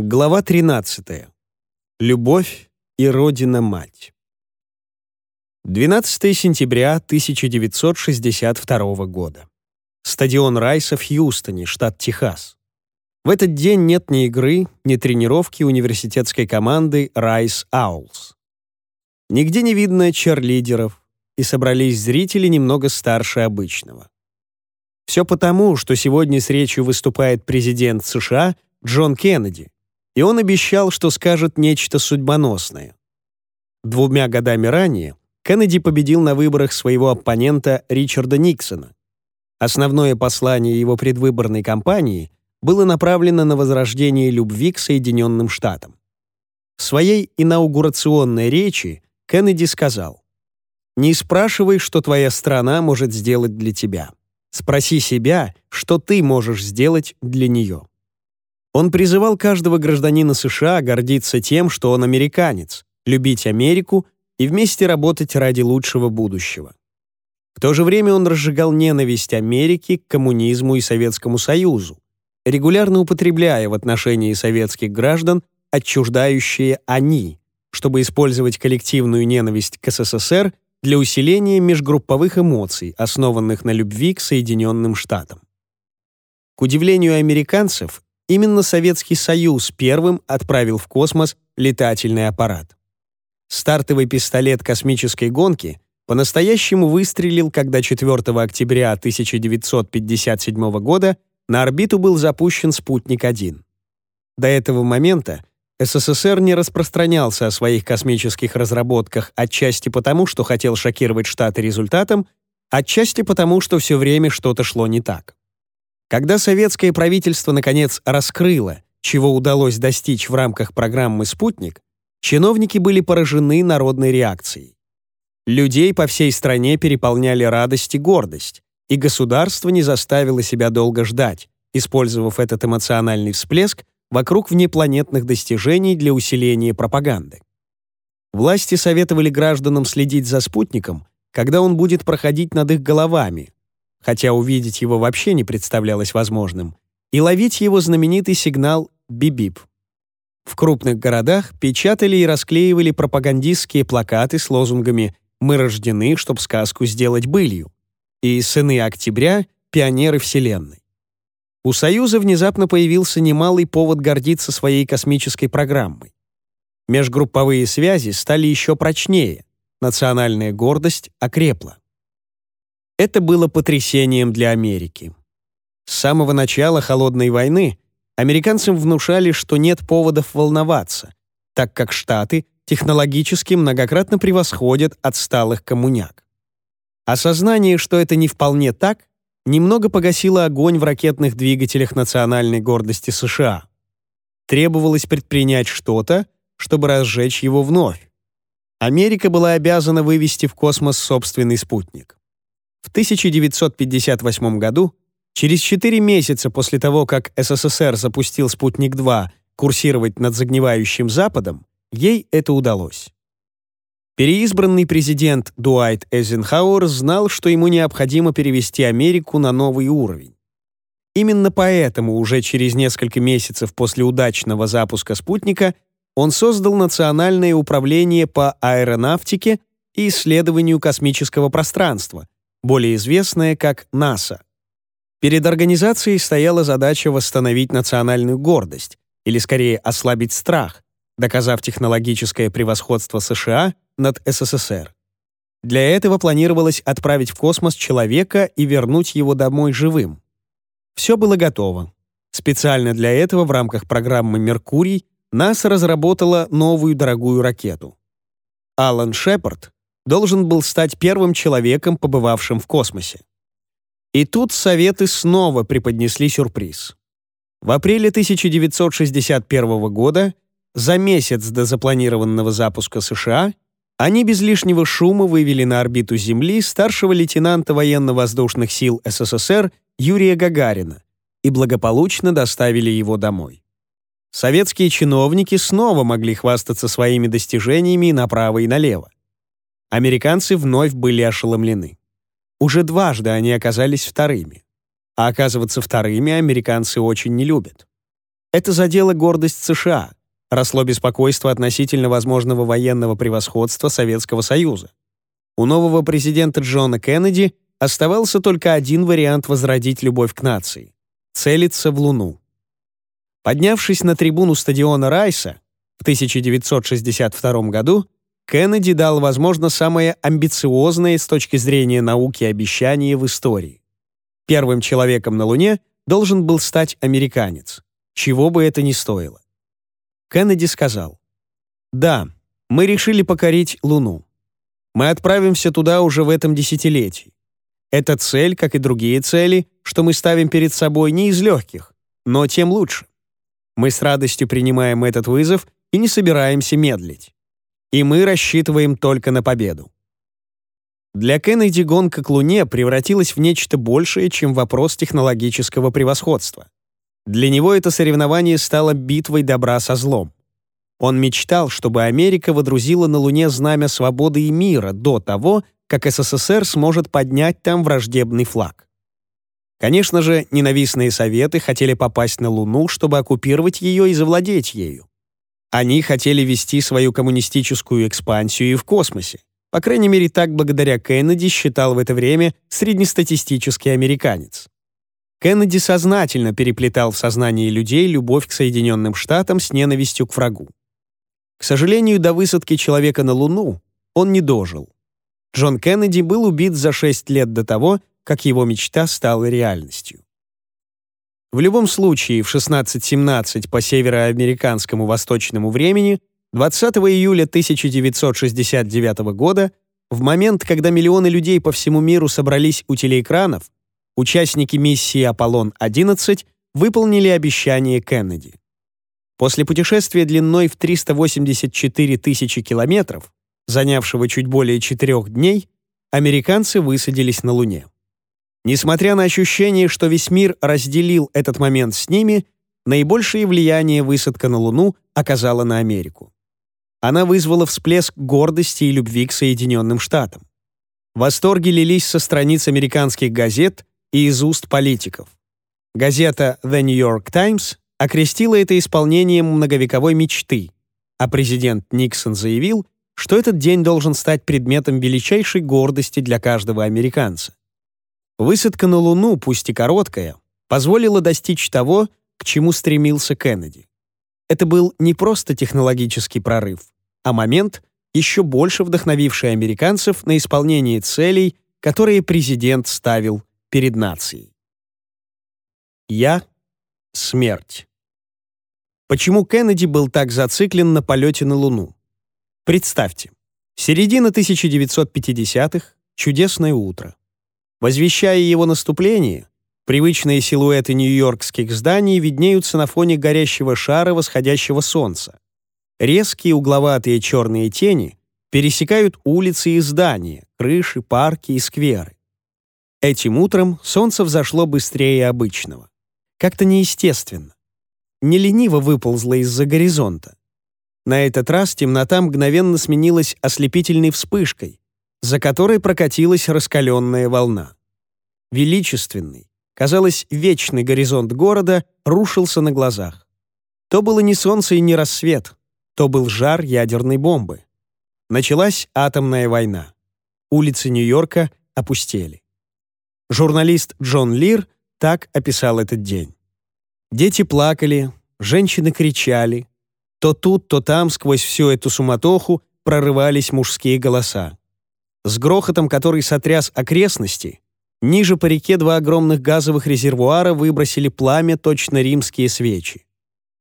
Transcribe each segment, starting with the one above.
Глава 13. Любовь и Родина-Мать. 12 сентября 1962 года. Стадион Райса в Хьюстоне, штат Техас. В этот день нет ни игры, ни тренировки университетской команды Райс Аулс. Нигде не видно черлидеров, и собрались зрители немного старше обычного. Все потому, что сегодня с речью выступает президент США Джон Кеннеди, и он обещал, что скажет нечто судьбоносное. Двумя годами ранее Кеннеди победил на выборах своего оппонента Ричарда Никсона. Основное послание его предвыборной кампании было направлено на возрождение любви к Соединенным Штатам. В своей инаугурационной речи Кеннеди сказал «Не спрашивай, что твоя страна может сделать для тебя. Спроси себя, что ты можешь сделать для нее». Он призывал каждого гражданина США гордиться тем, что он американец, любить Америку и вместе работать ради лучшего будущего. В то же время он разжигал ненависть Америки к коммунизму и Советскому Союзу, регулярно употребляя в отношении советских граждан отчуждающие «они», чтобы использовать коллективную ненависть к СССР для усиления межгрупповых эмоций, основанных на любви к Соединенным Штатам. К удивлению американцев, Именно Советский Союз первым отправил в космос летательный аппарат. Стартовый пистолет космической гонки по-настоящему выстрелил, когда 4 октября 1957 года на орбиту был запущен «Спутник-1». До этого момента СССР не распространялся о своих космических разработках отчасти потому, что хотел шокировать Штаты результатом, отчасти потому, что все время что-то шло не так. Когда советское правительство наконец раскрыло, чего удалось достичь в рамках программы «Спутник», чиновники были поражены народной реакцией. Людей по всей стране переполняли радость и гордость, и государство не заставило себя долго ждать, использовав этот эмоциональный всплеск вокруг внепланетных достижений для усиления пропаганды. Власти советовали гражданам следить за спутником, когда он будет проходить над их головами, хотя увидеть его вообще не представлялось возможным, и ловить его знаменитый сигнал «бибип». В крупных городах печатали и расклеивали пропагандистские плакаты с лозунгами «Мы рождены, чтобы сказку сделать былью» и «Сыны октября» — пионеры Вселенной. У Союза внезапно появился немалый повод гордиться своей космической программой. Межгрупповые связи стали еще прочнее, национальная гордость окрепла. Это было потрясением для Америки. С самого начала Холодной войны американцам внушали, что нет поводов волноваться, так как Штаты технологически многократно превосходят отсталых коммуняк. Осознание, что это не вполне так, немного погасило огонь в ракетных двигателях национальной гордости США. Требовалось предпринять что-то, чтобы разжечь его вновь. Америка была обязана вывести в космос собственный спутник. В 1958 году, через 4 месяца после того, как СССР запустил «Спутник-2» курсировать над загнивающим Западом, ей это удалось. Переизбранный президент Дуайт Эйзенхауэр знал, что ему необходимо перевести Америку на новый уровень. Именно поэтому уже через несколько месяцев после удачного запуска спутника он создал Национальное управление по аэронавтике и исследованию космического пространства, более известная как НАСА. Перед организацией стояла задача восстановить национальную гордость, или скорее ослабить страх, доказав технологическое превосходство США над СССР. Для этого планировалось отправить в космос человека и вернуть его домой живым. Все было готово. Специально для этого в рамках программы «Меркурий» НАСА разработала новую дорогую ракету. Алан Шепард, должен был стать первым человеком, побывавшим в космосе. И тут Советы снова преподнесли сюрприз. В апреле 1961 года, за месяц до запланированного запуска США, они без лишнего шума вывели на орбиту Земли старшего лейтенанта военно-воздушных сил СССР Юрия Гагарина и благополучно доставили его домой. Советские чиновники снова могли хвастаться своими достижениями направо и налево. Американцы вновь были ошеломлены. Уже дважды они оказались вторыми. А оказываться вторыми американцы очень не любят. Это задело гордость США, росло беспокойство относительно возможного военного превосходства Советского Союза. У нового президента Джона Кеннеди оставался только один вариант возродить любовь к нации — целиться в Луну. Поднявшись на трибуну стадиона Райса в 1962 году, Кеннеди дал, возможно, самое амбициозное с точки зрения науки обещание в истории. Первым человеком на Луне должен был стать американец, чего бы это ни стоило. Кеннеди сказал, «Да, мы решили покорить Луну. Мы отправимся туда уже в этом десятилетии. Эта цель, как и другие цели, что мы ставим перед собой, не из легких, но тем лучше. Мы с радостью принимаем этот вызов и не собираемся медлить и мы рассчитываем только на победу. Для Кеннеди гонка к Луне превратилась в нечто большее, чем вопрос технологического превосходства. Для него это соревнование стало битвой добра со злом. Он мечтал, чтобы Америка водрузила на Луне знамя свободы и мира до того, как СССР сможет поднять там враждебный флаг. Конечно же, ненавистные советы хотели попасть на Луну, чтобы оккупировать ее и завладеть ею. Они хотели вести свою коммунистическую экспансию и в космосе. По крайней мере, так благодаря Кеннеди считал в это время среднестатистический американец. Кеннеди сознательно переплетал в сознании людей любовь к Соединенным Штатам с ненавистью к врагу. К сожалению, до высадки человека на Луну он не дожил. Джон Кеннеди был убит за 6 лет до того, как его мечта стала реальностью. В любом случае, в 16.17 по североамериканскому восточному времени 20 июля 1969 года, в момент, когда миллионы людей по всему миру собрались у телеэкранов, участники миссии «Аполлон-11» выполнили обещание Кеннеди. После путешествия длиной в 384 тысячи километров, занявшего чуть более четырех дней, американцы высадились на Луне. Несмотря на ощущение, что весь мир разделил этот момент с ними, наибольшее влияние высадка на Луну оказала на Америку. Она вызвала всплеск гордости и любви к Соединенным Штатам. Восторги лились со страниц американских газет и из уст политиков. Газета The New York Times окрестила это исполнением многовековой мечты, а президент Никсон заявил, что этот день должен стать предметом величайшей гордости для каждого американца. Высадка на Луну, пусть и короткая, позволила достичь того, к чему стремился Кеннеди. Это был не просто технологический прорыв, а момент, еще больше вдохновивший американцев на исполнение целей, которые президент ставил перед нацией. Я — смерть. Почему Кеннеди был так зациклен на полете на Луну? Представьте, середина 1950-х, чудесное утро. Возвещая его наступление, привычные силуэты нью-йоркских зданий виднеются на фоне горящего шара восходящего солнца. Резкие угловатые черные тени пересекают улицы и здания, крыши, парки и скверы. Этим утром солнце взошло быстрее обычного. Как-то неестественно. Не лениво выползло из-за горизонта. На этот раз темнота мгновенно сменилась ослепительной вспышкой, за которой прокатилась раскаленная волна. Величественный, казалось, вечный горизонт города рушился на глазах. То было не солнце и не рассвет, то был жар ядерной бомбы. Началась атомная война. Улицы Нью-Йорка опустели. Журналист Джон Лир так описал этот день. Дети плакали, женщины кричали. То тут, то там сквозь всю эту суматоху прорывались мужские голоса с грохотом, который сотряс окрестности, ниже по реке два огромных газовых резервуара выбросили пламя точно римские свечи.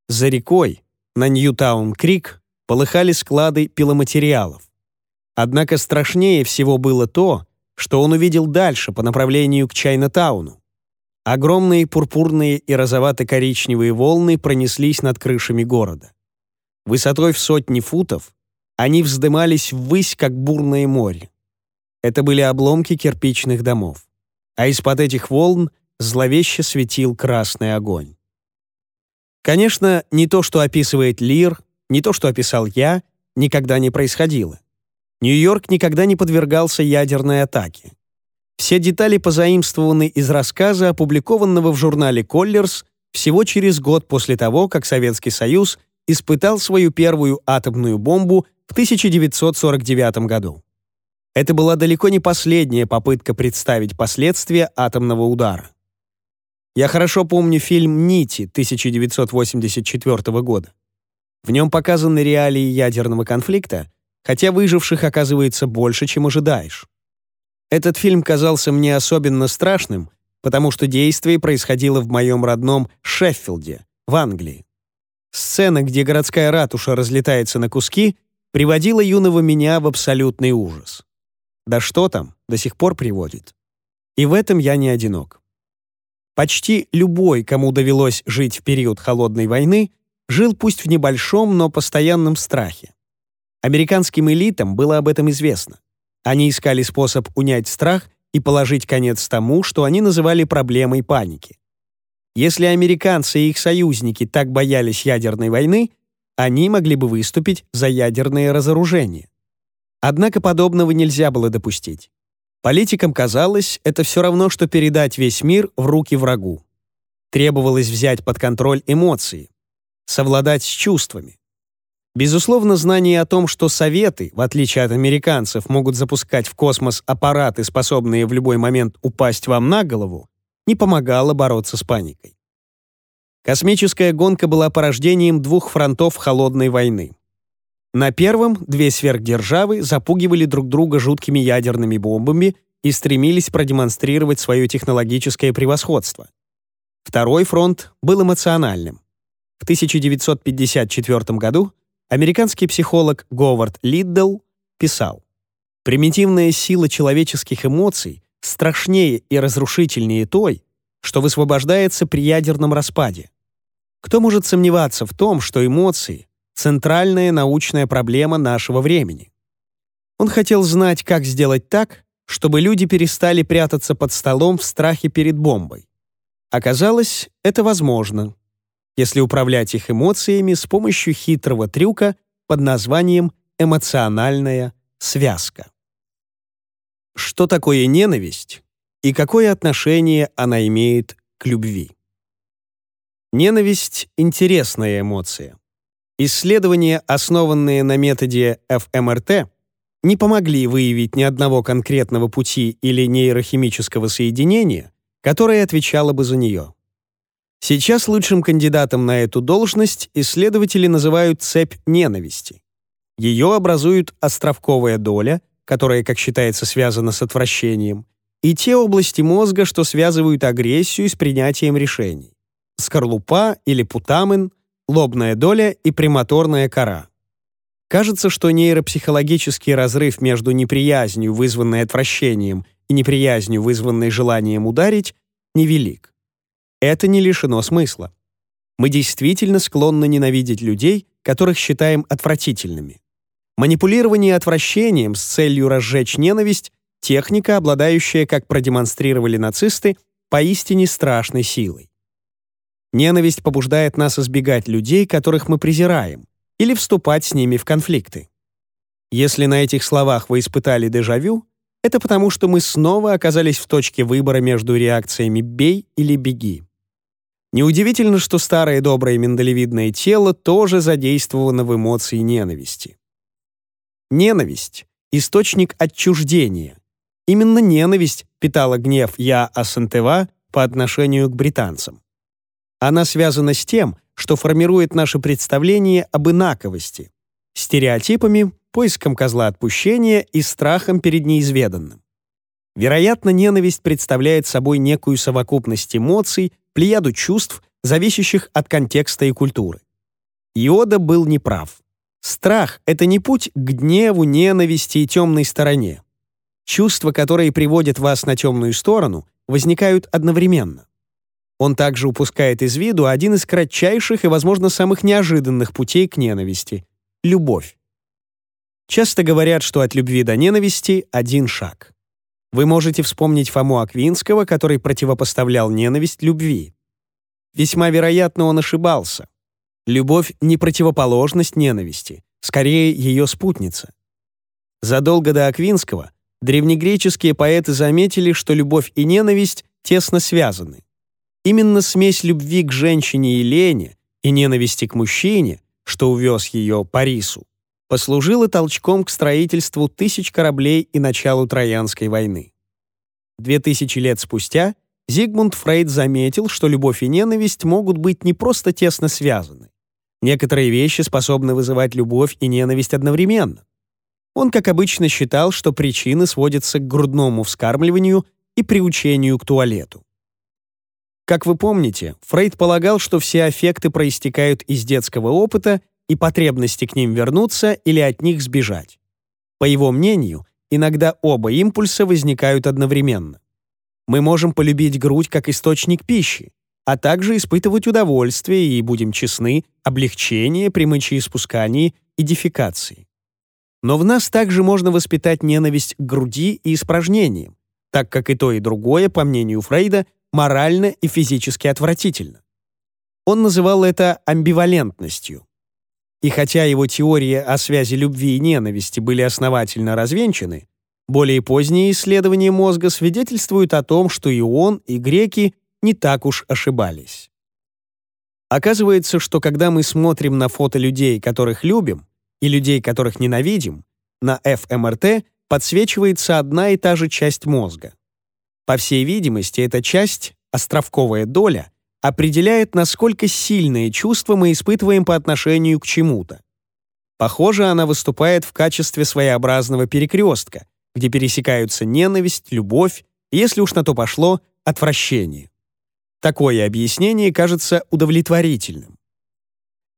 За рекой, на Ньютаун-Крик, полыхали склады пиломатериалов. Однако страшнее всего было то, что он увидел дальше по направлению к Чайнатауну. Огромные пурпурные и розовато-коричневые волны пронеслись над крышами города. Высотой в сотни футов они вздымались ввысь, как бурное море. Это были обломки кирпичных домов. А из-под этих волн зловеще светил красный огонь. Конечно, не то, что описывает Лир, не то, что описал я, никогда не происходило. Нью-Йорк никогда не подвергался ядерной атаке. Все детали позаимствованы из рассказа, опубликованного в журнале «Коллерс» всего через год после того, как Советский Союз испытал свою первую атомную бомбу в 1949 году. Это была далеко не последняя попытка представить последствия атомного удара. Я хорошо помню фильм «Нити» 1984 года. В нем показаны реалии ядерного конфликта, хотя выживших оказывается больше, чем ожидаешь. Этот фильм казался мне особенно страшным, потому что действие происходило в моем родном Шеффилде, в Англии. Сцена, где городская ратуша разлетается на куски, приводила юного меня в абсолютный ужас да что там, до сих пор приводит. И в этом я не одинок. Почти любой, кому довелось жить в период холодной войны, жил пусть в небольшом, но постоянном страхе. Американским элитам было об этом известно. Они искали способ унять страх и положить конец тому, что они называли проблемой паники. Если американцы и их союзники так боялись ядерной войны, они могли бы выступить за ядерное разоружение. Однако подобного нельзя было допустить. Политикам казалось, это все равно, что передать весь мир в руки врагу. Требовалось взять под контроль эмоции, совладать с чувствами. Безусловно, знание о том, что Советы, в отличие от американцев, могут запускать в космос аппараты, способные в любой момент упасть вам на голову, не помогало бороться с паникой. Космическая гонка была порождением двух фронтов холодной войны. На первом две сверхдержавы запугивали друг друга жуткими ядерными бомбами и стремились продемонстрировать свое технологическое превосходство. Второй фронт был эмоциональным. В 1954 году американский психолог Говард Лиддл писал «Примитивная сила человеческих эмоций страшнее и разрушительнее той, что высвобождается при ядерном распаде. Кто может сомневаться в том, что эмоции центральная научная проблема нашего времени. Он хотел знать, как сделать так, чтобы люди перестали прятаться под столом в страхе перед бомбой. Оказалось, это возможно, если управлять их эмоциями с помощью хитрого трюка под названием «эмоциональная связка». Что такое ненависть и какое отношение она имеет к любви? Ненависть — интересная эмоция. Исследования, основанные на методе ФМРТ, не помогли выявить ни одного конкретного пути или нейрохимического соединения, которое отвечало бы за нее. Сейчас лучшим кандидатом на эту должность исследователи называют цепь ненависти. Ее образуют островковая доля, которая, как считается, связана с отвращением, и те области мозга, что связывают агрессию с принятием решений. Скорлупа или путамен, лобная доля и премоторная кора. Кажется, что нейропсихологический разрыв между неприязнью, вызванной отвращением, и неприязнью, вызванной желанием ударить, невелик. Это не лишено смысла. Мы действительно склонны ненавидеть людей, которых считаем отвратительными. Манипулирование отвращением с целью разжечь ненависть — техника, обладающая, как продемонстрировали нацисты, поистине страшной силой. Ненависть побуждает нас избегать людей, которых мы презираем, или вступать с ними в конфликты. Если на этих словах вы испытали дежавю, это потому, что мы снова оказались в точке выбора между реакциями «бей» или «беги». Неудивительно, что старое доброе миндалевидное тело тоже задействовано в эмоции ненависти. Ненависть — источник отчуждения. Именно ненависть питала гнев Я Асантева по отношению к британцам. Она связана с тем, что формирует наше представление об инаковости, стереотипами, поиском козла отпущения и страхом перед неизведанным. Вероятно, ненависть представляет собой некую совокупность эмоций, плеяду чувств, зависящих от контекста и культуры. Иода был неправ. Страх — это не путь к гневу, ненависти и темной стороне. Чувства, которые приводят вас на темную сторону, возникают одновременно. Он также упускает из виду один из кратчайших и, возможно, самых неожиданных путей к ненависти — любовь. Часто говорят, что от любви до ненависти один шаг. Вы можете вспомнить Фому Аквинского, который противопоставлял ненависть любви. Весьма вероятно, он ошибался. Любовь — не противоположность ненависти, скорее ее спутница. Задолго до Аквинского древнегреческие поэты заметили, что любовь и ненависть тесно связаны. Именно смесь любви к женщине Елене и ненависти к мужчине, что увез ее Парису, послужила толчком к строительству тысяч кораблей и началу Троянской войны. Две тысячи лет спустя Зигмунд Фрейд заметил, что любовь и ненависть могут быть не просто тесно связаны. Некоторые вещи способны вызывать любовь и ненависть одновременно. Он, как обычно, считал, что причины сводятся к грудному вскармливанию и приучению к туалету. Как вы помните, Фрейд полагал, что все аффекты проистекают из детского опыта и потребности к ним вернуться или от них сбежать. По его мнению, иногда оба импульса возникают одновременно. Мы можем полюбить грудь как источник пищи, а также испытывать удовольствие и, будем честны, облегчение при мочеиспускании и дефекации. Но в нас также можно воспитать ненависть к груди и испражнениям, так как и то, и другое, по мнению Фрейда, морально и физически отвратительно. Он называл это амбивалентностью. И хотя его теории о связи любви и ненависти были основательно развенчаны, более поздние исследования мозга свидетельствуют о том, что и он, и греки не так уж ошибались. Оказывается, что когда мы смотрим на фото людей, которых любим, и людей, которых ненавидим, на фМРТ подсвечивается одна и та же часть мозга по всей видимости, эта часть, островковая доля, а определяет, насколько сильные чувства мы испытываем по отношению к чему-то. Похоже, она выступает в качестве своеобразного перекрестка, где пересекаются ненависть, любовь, если уж на то пошло, отвращение. Такое объяснение кажется удовлетворительным.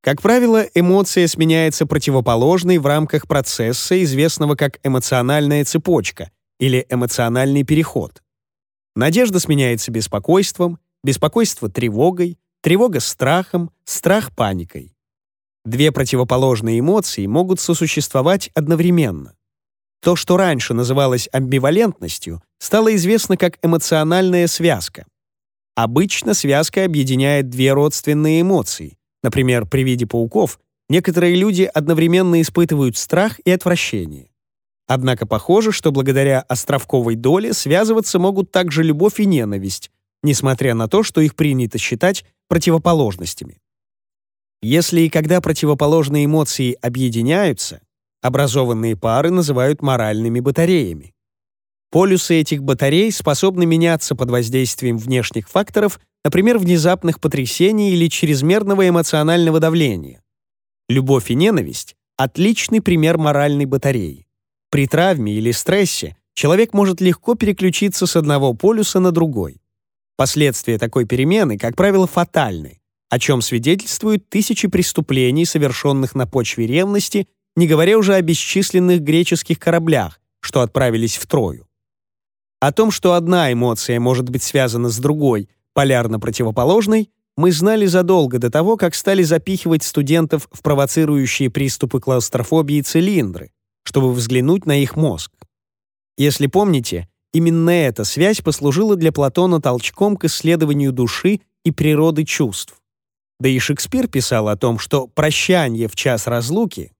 Как правило, эмоция сменяется противоположной в рамках процесса, известного как эмоциональная цепочка или эмоциональный переход. Надежда сменяется беспокойством, беспокойство — тревогой, тревога — страхом, страх — паникой. Две противоположные эмоции могут сосуществовать одновременно. То, что раньше называлось амбивалентностью, стало известно как эмоциональная связка. Обычно связка объединяет две родственные эмоции. Например, при виде пауков некоторые люди одновременно испытывают страх и отвращение. Однако похоже, что благодаря островковой доле связываться могут также любовь и ненависть, несмотря на то, что их принято считать противоположностями. Если и когда противоположные эмоции объединяются, образованные пары называют моральными батареями. Полюсы этих батарей способны меняться под воздействием внешних факторов, например, внезапных потрясений или чрезмерного эмоционального давления. Любовь и ненависть — отличный пример моральной батареи. При травме или стрессе человек может легко переключиться с одного полюса на другой. Последствия такой перемены, как правило, фатальны, о чем свидетельствуют тысячи преступлений, совершенных на почве ревности, не говоря уже о бесчисленных греческих кораблях, что отправились в Трою. О том, что одна эмоция может быть связана с другой, полярно противоположной, мы знали задолго до того, как стали запихивать студентов в провоцирующие приступы клаустрофобии цилиндры, чтобы взглянуть на их мозг. Если помните, именно эта связь послужила для Платона толчком к исследованию души и природы чувств. Да и Шекспир писал о том, что прощание в час разлуки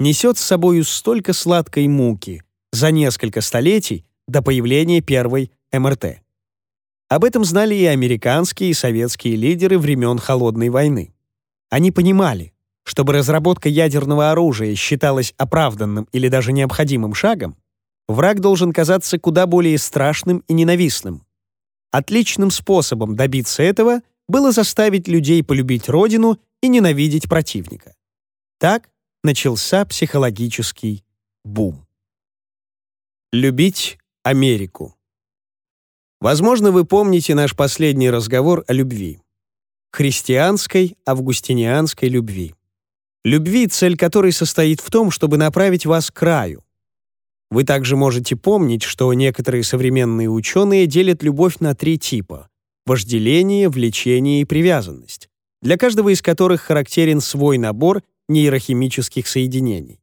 несет с собою столько сладкой муки за несколько столетий до появления первой МРТ. Об этом знали и американские и советские лидеры времен Холодной войны. Они понимали, чтобы разработка ядерного оружия считалась оправданным или даже необходимым шагом, враг должен казаться куда более страшным и ненавистным. Отличным способом добиться этого было заставить людей полюбить родину и ненавидеть противника. Так начался психологический бум. Любить Америку. Возможно, вы помните наш последний разговор о любви. Христианской, августинианской любви. Любви, цель которой состоит в том, чтобы направить вас к краю. Вы также можете помнить, что некоторые современные ученые делят любовь на три типа – вожделение, влечение и привязанность, для каждого из которых характерен свой набор нейрохимических соединений.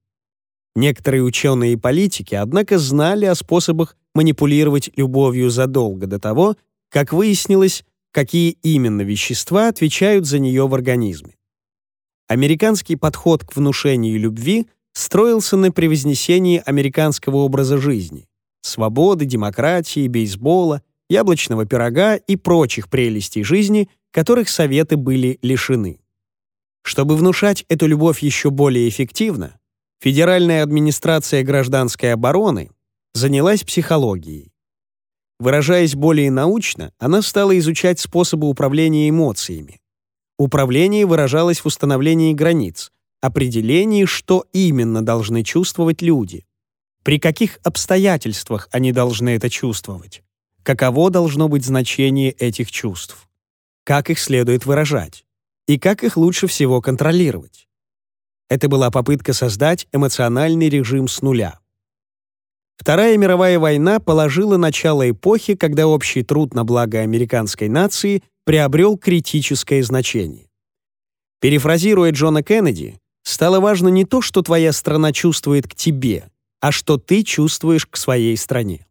Некоторые ученые и политики, однако, знали о способах манипулировать любовью задолго до того, как выяснилось, какие именно вещества отвечают за нее в организме. Американский подход к внушению любви строился на превознесении американского образа жизни — свободы, демократии, бейсбола, яблочного пирога и прочих прелестей жизни, которых Советы были лишены. Чтобы внушать эту любовь еще более эффективно, Федеральная администрация гражданской обороны занялась психологией. Выражаясь более научно, она стала изучать способы управления эмоциями, Управление выражалось в установлении границ, определении, что именно должны чувствовать люди, при каких обстоятельствах они должны это чувствовать, каково должно быть значение этих чувств, как их следует выражать? И как их лучше всего контролировать. Это была попытка создать эмоциональный режим с нуля — Вторая мировая война положила начало эпохи, когда общий труд на благо американской нации приобрел критическое значение. Перефразируя Джона Кеннеди, стало важно не то, что твоя страна чувствует к тебе, а что ты чувствуешь к своей стране.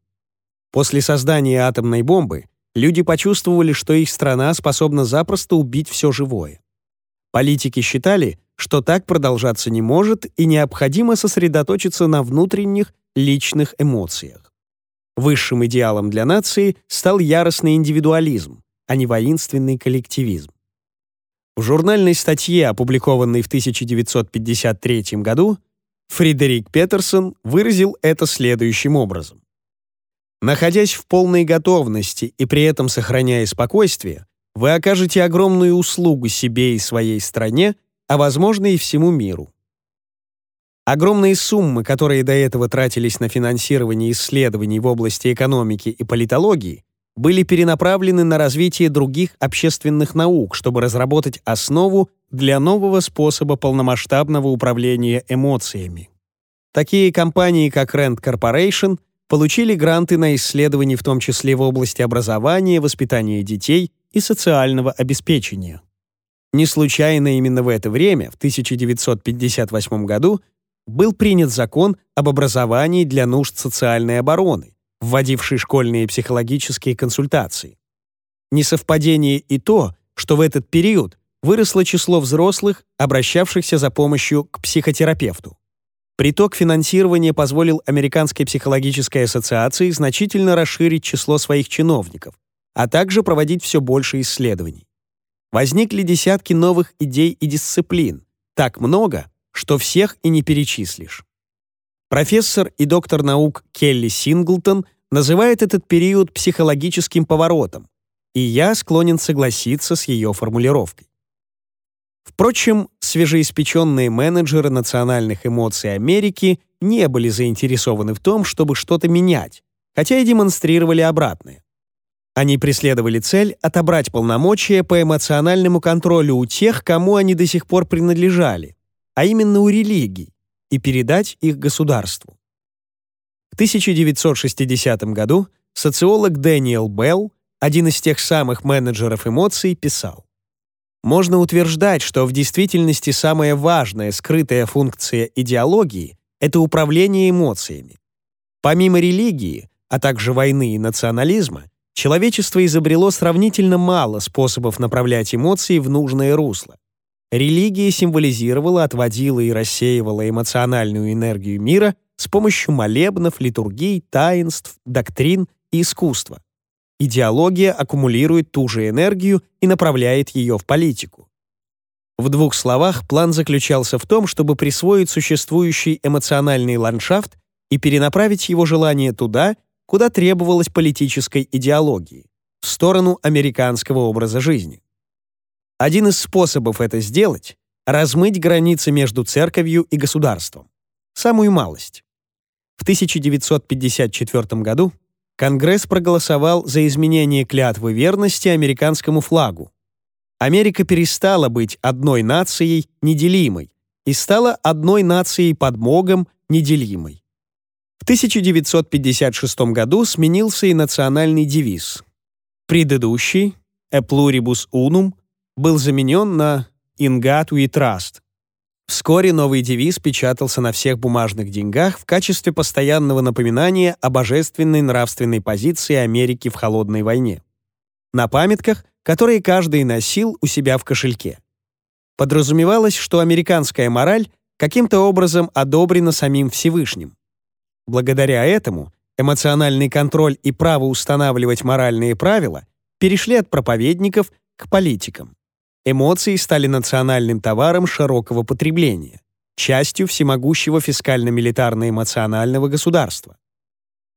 После создания атомной бомбы люди почувствовали, что их страна способна запросто убить все живое. Политики считали, что так продолжаться не может и необходимо сосредоточиться на внутренних личных эмоциях. Высшим идеалом для нации стал яростный индивидуализм, а не воинственный коллективизм. В журнальной статье, опубликованной в 1953 году, Фредерик Петерсон выразил это следующим образом. Находясь в полной готовности и при этом сохраняя спокойствие, вы окажете огромную услугу себе и своей стране, а возможно и всему миру. Огромные суммы, которые до этого тратились на финансирование исследований в области экономики и политологии, были перенаправлены на развитие других общественных наук, чтобы разработать основу для нового способа полномасштабного управления эмоциями. Такие компании, как Rand Corporation, получили гранты на исследования в том числе в области образования, воспитания детей и социального обеспечения. Не случайно именно в это время, в 1958 году, был принят закон об образовании для нужд социальной обороны, вводивший школьные психологические консультации. Несовпадение и то, что в этот период выросло число взрослых, обращавшихся за помощью к психотерапевту. Приток финансирования позволил Американской психологической ассоциации значительно расширить число своих чиновников, а также проводить все больше исследований. Возникли десятки новых идей и дисциплин, так много, что всех и не перечислишь. Профессор и доктор наук Келли Синглтон называет этот период психологическим поворотом, и я склонен согласиться с ее формулировкой. Впрочем, свежеиспеченные менеджеры национальных эмоций Америки не были заинтересованы в том, чтобы что-то менять, хотя и демонстрировали обратное. Они преследовали цель отобрать полномочия по эмоциональному контролю у тех, кому они до сих пор принадлежали, а именно у религий, и передать их государству. В 1960 году социолог Дэниел Белл, один из тех самых менеджеров эмоций, писал «Можно утверждать, что в действительности самая важная скрытая функция идеологии — это управление эмоциями. Помимо религии, а также войны и национализма, человечество изобрело сравнительно мало способов направлять эмоции в нужное русло. Религия символизировала, отводила и рассеивала эмоциональную энергию мира с помощью молебнов, литургий, таинств, доктрин и искусства. Идеология аккумулирует ту же энергию и направляет ее в политику. В двух словах, план заключался в том, чтобы присвоить существующий эмоциональный ландшафт и перенаправить его желание туда, куда требовалось политической идеологии, в сторону американского образа жизни. Один из способов это сделать — размыть границы между церковью и государством. Самую малость. В 1954 году Конгресс проголосовал за изменение клятвы верности американскому флагу. Америка перестала быть одной нацией неделимой и стала одной нацией под подмогом неделимой. В 1956 году сменился и национальный девиз. Предыдущий «E pluribus unum» был заменен на «Ингату и Траст». Вскоре новый девиз печатался на всех бумажных деньгах в качестве постоянного напоминания о божественной нравственной позиции Америки в холодной войне. На памятках, которые каждый носил у себя в кошельке. Подразумевалось, что американская мораль каким-то образом одобрена самим Всевышним. Благодаря этому эмоциональный контроль и право устанавливать моральные правила перешли от проповедников к политикам. Эмоции стали национальным товаром широкого потребления, частью всемогущего фискально-милитарно-эмоционального государства.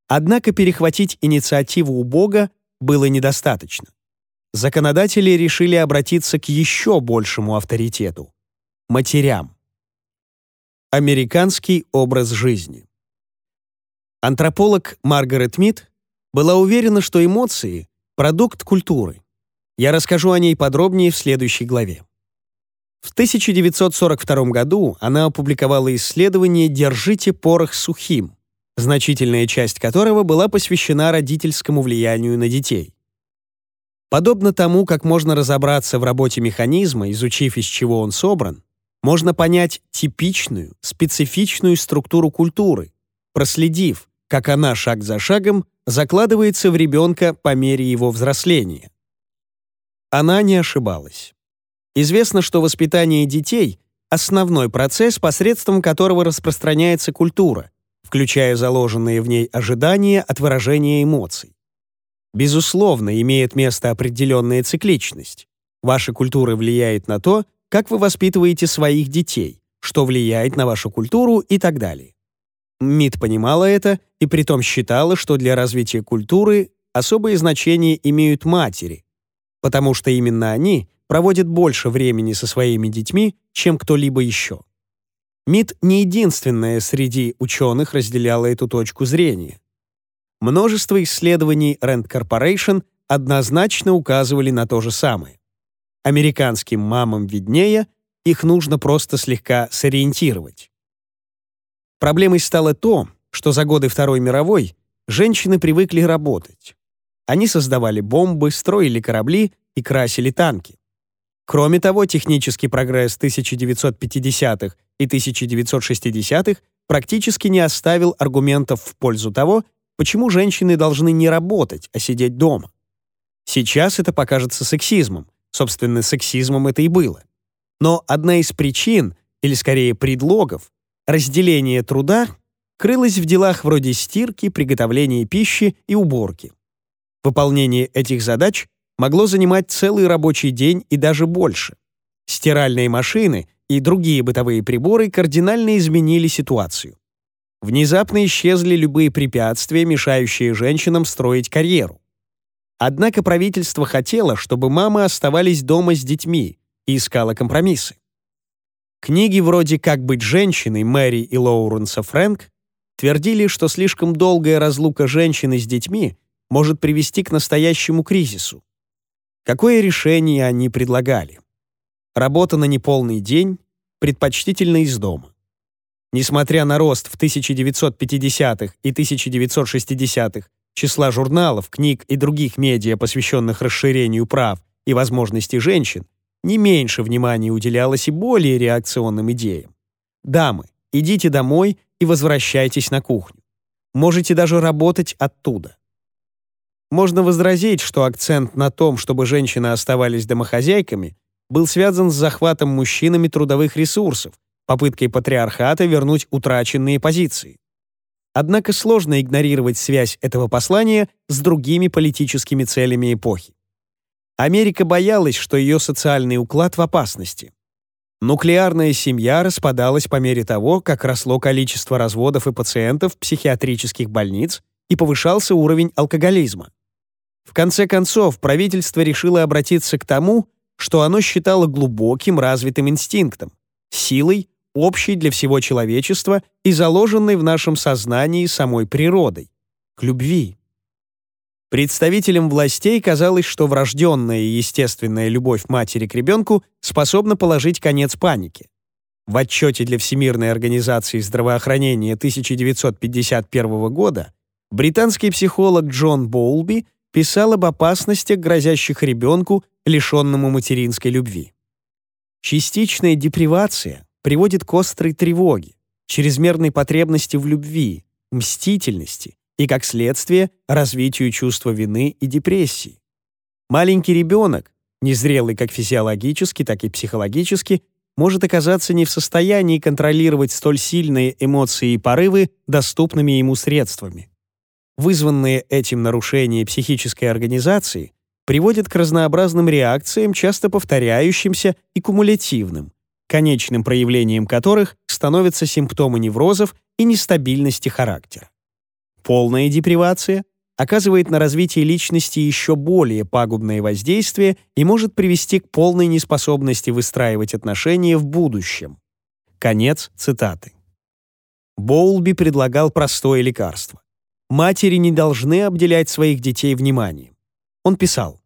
Однако перехватить инициативу у Бога было недостаточно. Законодатели решили обратиться к еще большему авторитету – матерям. Американский образ жизни. Антрополог Маргарет Мид была уверена, что эмоции – продукт культуры – я расскажу о ней подробнее в следующей главе. В 1942 году она опубликовала исследование «Держите порох сухим», значительная часть которого была посвящена родительскому влиянию на детей. Подобно тому, как можно разобраться в работе механизма, изучив, из чего он собран, можно понять типичную, специфичную структуру культуры, проследив, как она шаг за шагом закладывается в ребенка по мере его взросления. Она не ошибалась. Известно, что воспитание детей — основной процесс, посредством которого распространяется культура, включая заложенные в ней ожидания от выражения эмоций. Безусловно, имеет место определенная цикличность. Ваша культура влияет на то, как вы воспитываете своих детей, что влияет на вашу культуру и так далее. МИД понимала это и притом считала, что для развития культуры особое значение имеют матери, потому что именно они проводят больше времени со своими детьми, чем кто-либо еще. МИД не единственная среди ученых разделяла эту точку зрения. Множество исследований Rand Corporation однозначно указывали на то же самое. Американским мамам виднее, их нужно просто слегка сориентировать. Проблемой стало то, что за годы Второй мировой женщины привыкли работать. Они создавали бомбы, строили корабли и красили танки. Кроме того, технический прогресс 1950-х и 1960-х практически не оставил аргументов в пользу того, почему женщины должны не работать, а сидеть дома. Сейчас это покажется сексизмом. Собственно, сексизмом это и было. Но одна из причин, или скорее предлогов, разделения труда крылась в делах вроде стирки, приготовления пищи и уборки. Выполнение этих задач могло занимать целый рабочий день и даже больше. Стиральные машины и другие бытовые приборы кардинально изменили ситуацию. Внезапно исчезли любые препятствия, мешающие женщинам строить карьеру. Однако правительство хотело, чтобы мамы оставались дома с детьми и искало компромиссы. Книги вроде «Как быть женщиной» Мэри и Лоуренса Фрэнк твердили, что слишком долгая разлука женщины с детьми может привести к настоящему кризису. Какое решение они предлагали? Работа на неполный день, предпочтительно из дома. Несмотря на рост в 1950-х и 1960-х числа журналов, книг и других медиа, посвященных расширению прав и возможностей женщин, не меньше внимания уделялось и более реакционным идеям. Дамы, идите домой и возвращайтесь на кухню. Можете даже работать оттуда. Можно возразить, что акцент на том, чтобы женщины оставались домохозяйками, был связан с захватом мужчинами трудовых ресурсов, попыткой патриархата вернуть утраченные позиции. Однако сложно игнорировать связь этого послания с другими политическими целями эпохи. Америка боялась, что ее социальный уклад в опасности. Нуклеарная семья распадалась по мере того, как росло количество разводов и пациентов психиатрических больниц и повышался уровень алкоголизма. В конце концов, правительство решило обратиться к тому, что оно считало глубоким развитым инстинктом, силой, общей для всего человечества и заложенной в нашем сознании самой природой, к любви. Представителям властей казалось, что врожденная и естественная любовь матери к ребенку способна положить конец панике. В отчете для Всемирной организации здравоохранения 1951 года британский психолог Джон Боулби – писал об опасностях, грозящих ребенку, лишенному материнской любви. Частичная депривация приводит к острой тревоге, чрезмерной потребности в любви, мстительности и, как следствие, развитию чувства вины и депрессии. Маленький ребенок, незрелый как физиологически, так и психологически, может оказаться не в состоянии контролировать столь сильные эмоции и порывы доступными ему средствами вызванные этим нарушения психической организации, приводят к разнообразным реакциям, часто повторяющимся и кумулятивным, конечным проявлением которых становятся симптомы неврозов и нестабильности характера. Полная депривация оказывает на развитие личности еще более пагубное воздействие и может привести к полной неспособности выстраивать отношения в будущем. Конец цитаты. Боулби предлагал простое лекарство Матери не должны обделять своих детей вниманием. Он писал,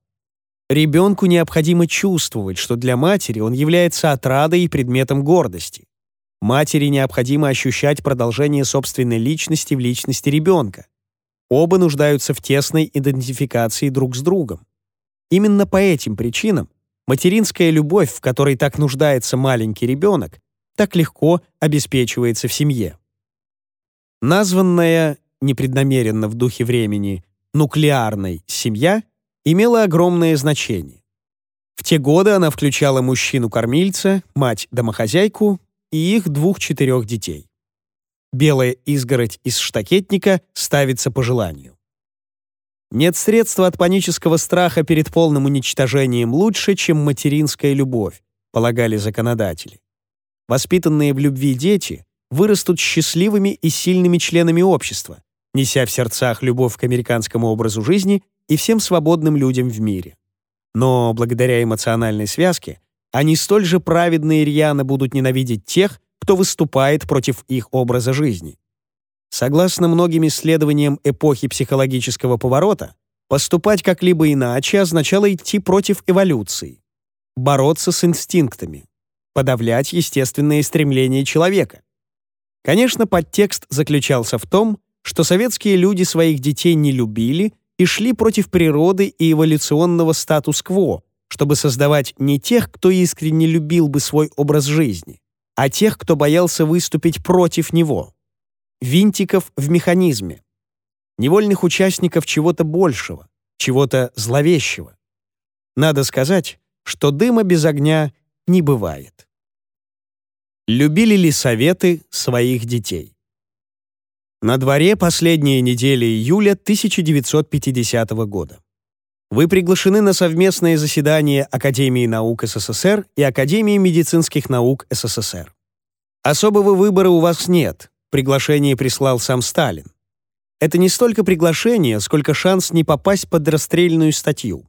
«Ребенку необходимо чувствовать, что для матери он является отрадой и предметом гордости. Матери необходимо ощущать продолжение собственной личности в личности ребенка. Оба нуждаются в тесной идентификации друг с другом. Именно по этим причинам материнская любовь, в которой так нуждается маленький ребенок, так легко обеспечивается в семье. Названная непреднамеренно в духе времени, нуклеарной «семья» имела огромное значение. В те годы она включала мужчину-кормильца, мать-домохозяйку и их двух-четырех детей. Белая изгородь из штакетника ставится по желанию. Нет средства от панического страха перед полным уничтожением лучше, чем материнская любовь, полагали законодатели. Воспитанные в любви дети вырастут счастливыми и сильными членами общества, неся в сердцах любовь к американскому образу жизни и всем свободным людям в мире. Но благодаря эмоциональной связке они столь же праведно и рьяно будут ненавидеть тех, кто выступает против их образа жизни. Согласно многим исследованиям эпохи психологического поворота, поступать как-либо иначе означало идти против эволюции, бороться с инстинктами, подавлять естественные стремления человека. Конечно, подтекст заключался в том, что советские люди своих детей не любили и шли против природы и эволюционного статус-кво, чтобы создавать не тех, кто искренне любил бы свой образ жизни, а тех, кто боялся выступить против него. Винтиков в механизме. Невольных участников чего-то большего, чего-то зловещего. Надо сказать, что дыма без огня не бывает. Любили ли советы своих детей? На дворе последние недели июля 1950 года. Вы приглашены на совместное заседание Академии наук СССР и Академии медицинских наук СССР. Особого выбора у вас нет, приглашение прислал сам Сталин. Это не столько приглашение, сколько шанс не попасть под расстрельную статью.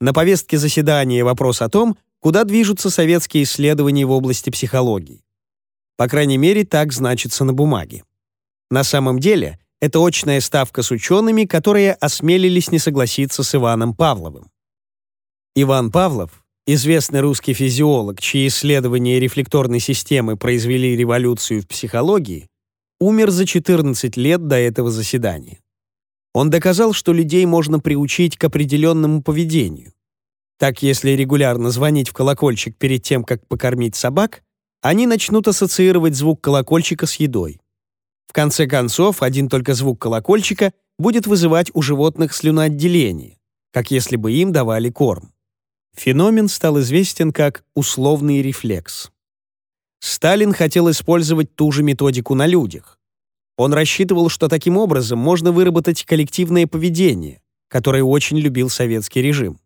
На повестке заседания вопрос о том, куда движутся советские исследования в области психологии. По крайней мере, так значится на бумаге. На самом деле, это очная ставка с учеными, которые осмелились не согласиться с Иваном Павловым. Иван Павлов, известный русский физиолог, чьи исследования рефлекторной системы произвели революцию в психологии, умер за 14 лет до этого заседания. Он доказал, что людей можно приучить к определенному поведению. Так, если регулярно звонить в колокольчик перед тем, как покормить собак, они начнут ассоциировать звук колокольчика с едой. В конце концов, один только звук колокольчика будет вызывать у животных слюноотделение, как если бы им давали корм. Феномен стал известен как условный рефлекс. Сталин хотел использовать ту же методику на людях. Он рассчитывал, что таким образом можно выработать коллективное поведение, которое очень любил советский режим.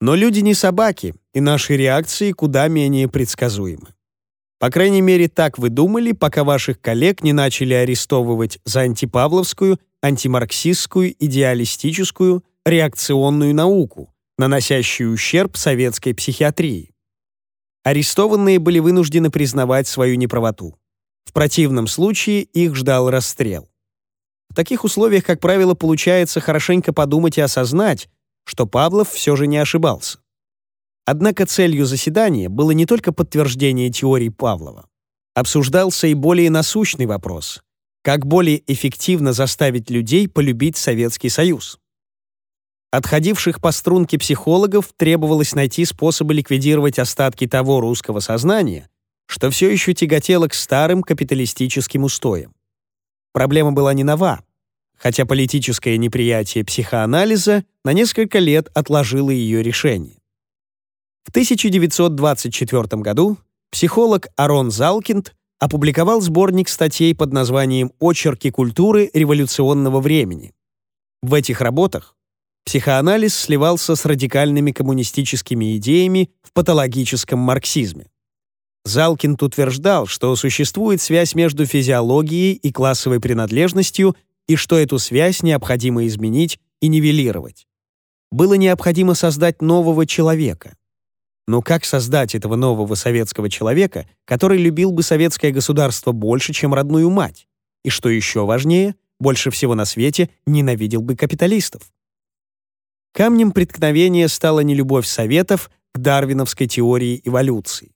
Но люди не собаки, и наши реакции куда менее предсказуемы. По крайней мере, так вы думали, пока ваших коллег не начали арестовывать за антипавловскую, антимарксистскую, идеалистическую, реакционную науку, наносящую ущерб советской психиатрии. Арестованные были вынуждены признавать свою неправоту. В противном случае их ждал расстрел. В таких условиях, как правило, получается хорошенько подумать и осознать, что Павлов все же не ошибался. Однако целью заседания было не только подтверждение теории Павлова. Обсуждался и более насущный вопрос — как более эффективно заставить людей полюбить Советский Союз. Отходивших по струнке психологов требовалось найти способы ликвидировать остатки того русского сознания, что все еще тяготело к старым капиталистическим устоям. Проблема была не нова, хотя политическое неприятие психоанализа на несколько лет отложило ее решение. В 1924 году психолог Арон Залкинд опубликовал сборник статей под названием «Очерки культуры революционного времени». В этих работах психоанализ сливался с радикальными коммунистическими идеями в патологическом марксизме. Залкинд утверждал, что существует связь между физиологией и классовой принадлежностью и что эту связь необходимо изменить и нивелировать. Было необходимо создать нового человека, но как создать этого нового советского человека, который любил бы советское государство больше, чем родную мать? И что еще важнее, больше всего на свете ненавидел бы капиталистов? Камнем преткновения стала нелюбовь Советов к дарвиновской теории эволюции.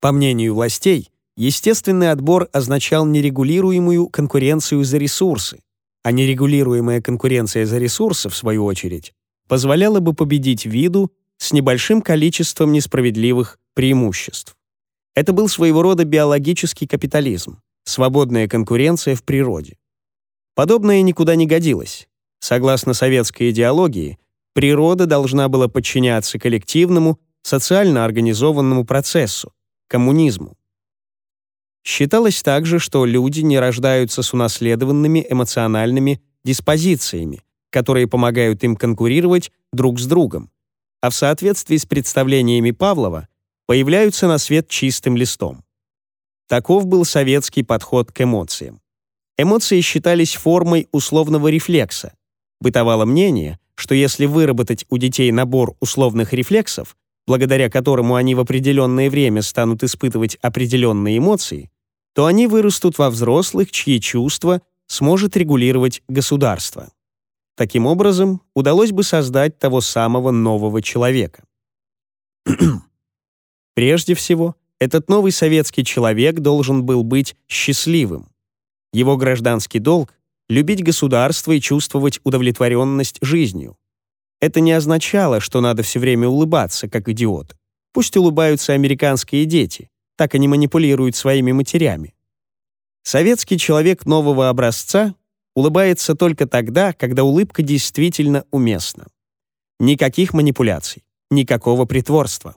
По мнению властей, естественный отбор означал нерегулируемую конкуренцию за ресурсы, а нерегулируемая конкуренция за ресурсы, в свою очередь, позволяла бы победить виду, с небольшим количеством несправедливых преимуществ. Это был своего рода биологический капитализм, свободная конкуренция в природе. Подобное никуда не годилось. Согласно советской идеологии, природа должна была подчиняться коллективному, социально организованному процессу — коммунизму. Считалось также, что люди не рождаются с унаследованными эмоциональными диспозициями, которые помогают им конкурировать друг с другом, а в соответствии с представлениями Павлова появляются на свет чистым листом. Таков был советский подход к эмоциям. Эмоции считались формой условного рефлекса. Бытовало мнение, что если выработать у детей набор условных рефлексов, благодаря которому они в определенное время станут испытывать определенные эмоции, то они вырастут во взрослых, чьи чувства сможет регулировать государство. Таким образом, удалось бы создать того самого нового человека. Прежде всего, этот новый советский человек должен был быть счастливым. Его гражданский долг — любить государство и чувствовать удовлетворенность жизнью. Это не означало, что надо все время улыбаться, как идиот. Пусть улыбаются американские дети, так они манипулируют своими матерями. Советский человек нового образца улыбается только тогда, когда улыбка действительно уместна. Никаких манипуляций, никакого притворства.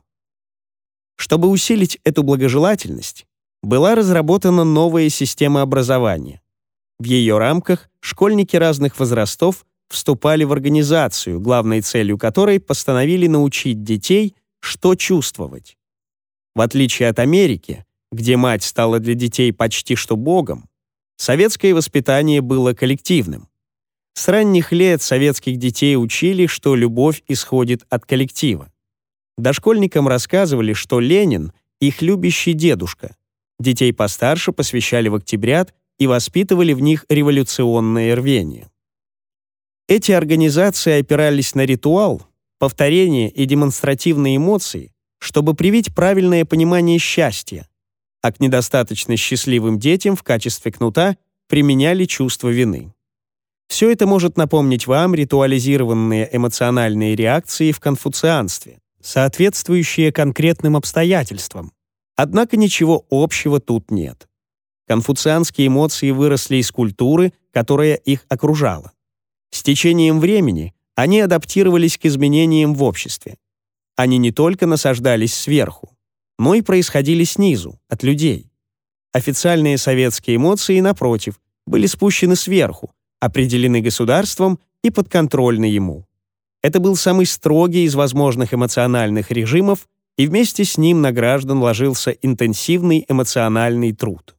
Чтобы усилить эту благожелательность, была разработана новая система образования. В ее рамках школьники разных возрастов вступали в организацию, главной целью которой постановили научить детей, что чувствовать. В отличие от Америки, где мать стала для детей почти что богом, Советское воспитание было коллективным. С ранних лет советских детей учили, что любовь исходит от коллектива. Дошкольникам рассказывали, что Ленин — их любящий дедушка. Детей постарше посвящали в октябрят и воспитывали в них революционное рвение. Эти организации опирались на ритуал, повторение и демонстративные эмоции, чтобы привить правильное понимание счастья, а к недостаточно счастливым детям в качестве кнута применяли чувство вины. Все это может напомнить вам ритуализированные эмоциональные реакции в конфуцианстве, соответствующие конкретным обстоятельствам. Однако ничего общего тут нет. Конфуцианские эмоции выросли из культуры, которая их окружала. С течением времени они адаптировались к изменениям в обществе. Они не только насаждались сверху, но и происходили снизу, от людей. Официальные советские эмоции, напротив, были спущены сверху, определены государством и подконтрольны ему. Это был самый строгий из возможных эмоциональных режимов, и вместе с ним на граждан ложился интенсивный эмоциональный труд.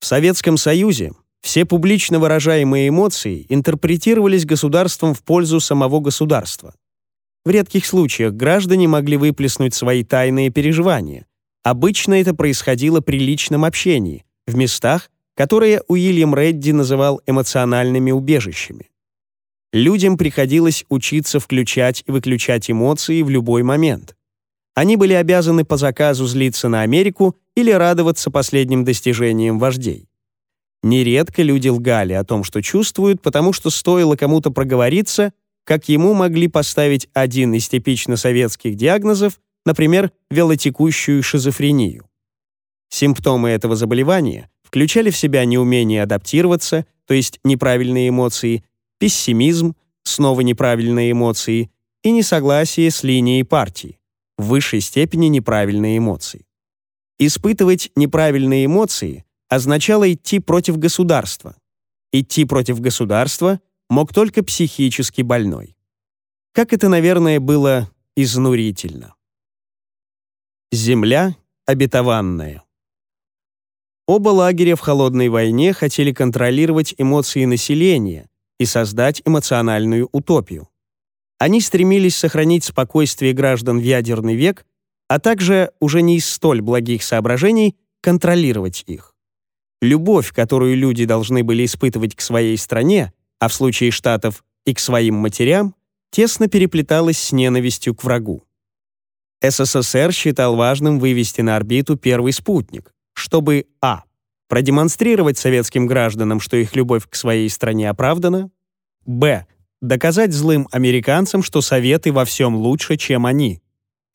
В Советском Союзе все публично выражаемые эмоции интерпретировались государством в пользу самого государства — в редких случаях граждане могли выплеснуть свои тайные переживания. Обычно это происходило при личном общении, в местах, которые Уильям Редди называл эмоциональными убежищами. Людям приходилось учиться включать и выключать эмоции в любой момент. Они были обязаны по заказу злиться на Америку или радоваться последним достижениям вождей. Нередко люди лгали о том, что чувствуют, потому что стоило кому-то проговориться, как ему могли поставить один из типично советских диагнозов, например, велотекущую шизофрению. Симптомы этого заболевания включали в себя неумение адаптироваться, то есть неправильные эмоции, пессимизм, снова неправильные эмоции и несогласие с линией партии, в высшей степени неправильные эмоции. Испытывать неправильные эмоции означало идти против государства. Идти против государства мог только психически больной. Как это, наверное, было изнурительно. Земля обетованная. Оба лагеря в холодной войне хотели контролировать эмоции населения и создать эмоциональную утопию. Они стремились сохранить спокойствие граждан в ядерный век, а также, уже не из столь благих соображений, контролировать их. Любовь, которую люди должны были испытывать к своей стране, а в случае Штатов и к своим матерям, тесно переплеталась с ненавистью к врагу. СССР считал важным вывести на орбиту первый спутник, чтобы а. продемонстрировать советским гражданам, что их любовь к своей стране оправдана, б. доказать злым американцам, что Советы во всем лучше, чем они.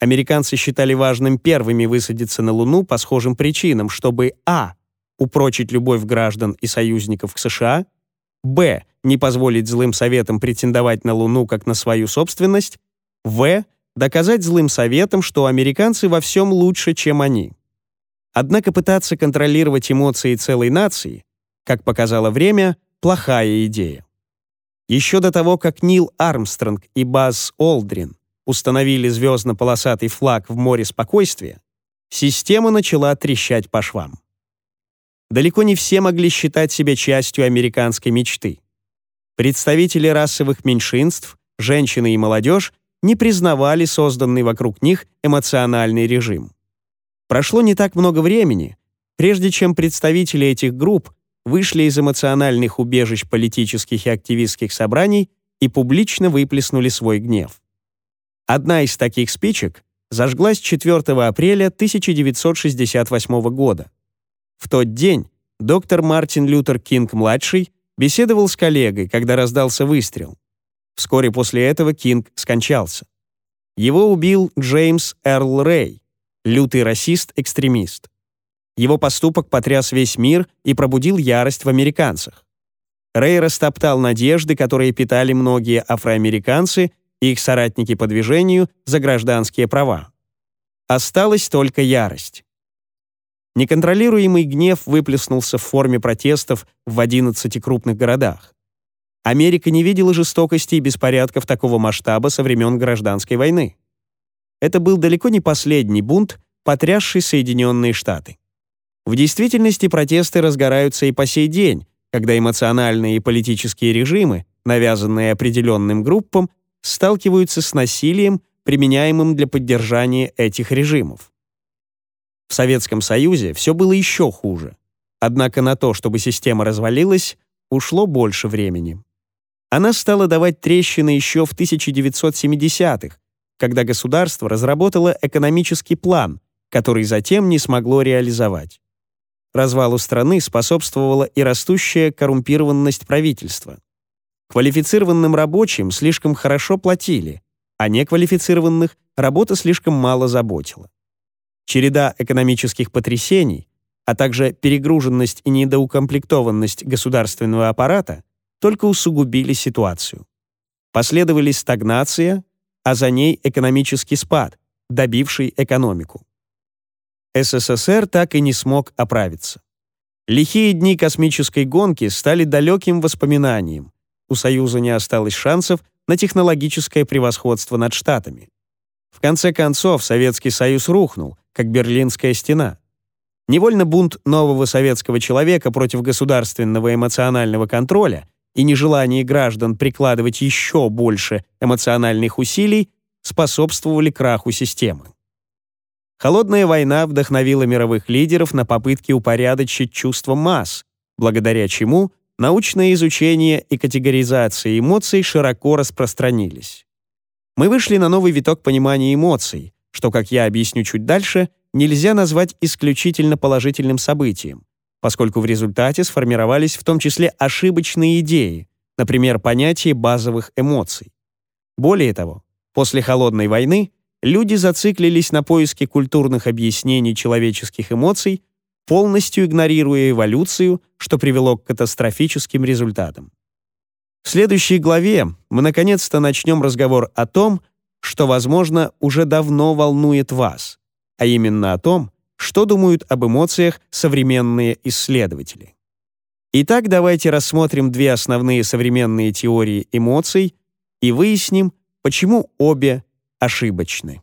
Американцы считали важным первыми высадиться на Луну по схожим причинам, чтобы а. упрочить любовь граждан и союзников к США – Б. Не позволить злым советам претендовать на Луну как на свою собственность. В. Доказать злым советам, что американцы во всем лучше, чем они. Однако пытаться контролировать эмоции целой нации, как показало время, плохая идея. Еще до того, как Нил Армстронг и Баз Олдрин установили звездно-полосатый флаг в море спокойствия, система начала трещать по швам далеко не все могли считать себя частью американской мечты. Представители расовых меньшинств, женщины и молодежь не признавали созданный вокруг них эмоциональный режим. Прошло не так много времени, прежде чем представители этих групп вышли из эмоциональных убежищ политических и активистских собраний и публично выплеснули свой гнев. Одна из таких спичек зажглась 4 апреля 1968 года. В тот день доктор Мартин Лютер Кинг-младший беседовал с коллегой, когда раздался выстрел. Вскоре после этого Кинг скончался. Его убил Джеймс Эрл Рэй, лютый расист-экстремист. Его поступок потряс весь мир и пробудил ярость в американцах. Рэй растоптал надежды, которые питали многие афроамериканцы и их соратники по движению за гражданские права. Осталась только ярость. Неконтролируемый гнев выплеснулся в форме протестов в 11 крупных городах. Америка не видела жестокости и беспорядков такого масштаба со времен Гражданской войны. Это был далеко не последний бунт, потрясший Соединенные Штаты. В действительности протесты разгораются и по сей день, когда эмоциональные и политические режимы, навязанные определенным группам, сталкиваются с насилием, применяемым для поддержания этих режимов. В Советском Союзе все было еще хуже. Однако на то, чтобы система развалилась, ушло больше времени. Она стала давать трещины еще в 1970-х, когда государство разработало экономический план, который затем не смогло реализовать. Развалу страны способствовала и растущая коррумпированность правительства. Квалифицированным рабочим слишком хорошо платили, а неквалифицированных работа слишком мало заботила. Череда экономических потрясений, а также перегруженность и недоукомплектованность государственного аппарата только усугубили ситуацию. Последовали стагнация, а за ней экономический спад, добивший экономику. СССР так и не смог оправиться. Лихие дни космической гонки стали далеким воспоминанием. У Союза не осталось шансов на технологическое превосходство над Штатами конце концов Советский Союз рухнул, как Берлинская стена. Невольно бунт нового советского человека против государственного эмоционального контроля и нежелание граждан прикладывать еще больше эмоциональных усилий способствовали краху системы. Холодная война вдохновила мировых лидеров на попытки упорядочить чувство масс, благодаря чему научное изучение и категоризация эмоций широко распространились. Мы вышли на новый виток понимания эмоций, что, как я объясню чуть дальше, нельзя назвать исключительно положительным событием, поскольку в результате сформировались в том числе ошибочные идеи, например, понятие базовых эмоций. Более того, после Холодной войны люди зациклились на поиске культурных объяснений человеческих эмоций, полностью игнорируя эволюцию, что привело к катастрофическим результатам. В следующей главе мы наконец-то начнем разговор о том, что, возможно, уже давно волнует вас, а именно о том, что думают об эмоциях современные исследователи. Итак, давайте рассмотрим две основные современные теории эмоций и выясним, почему обе ошибочны.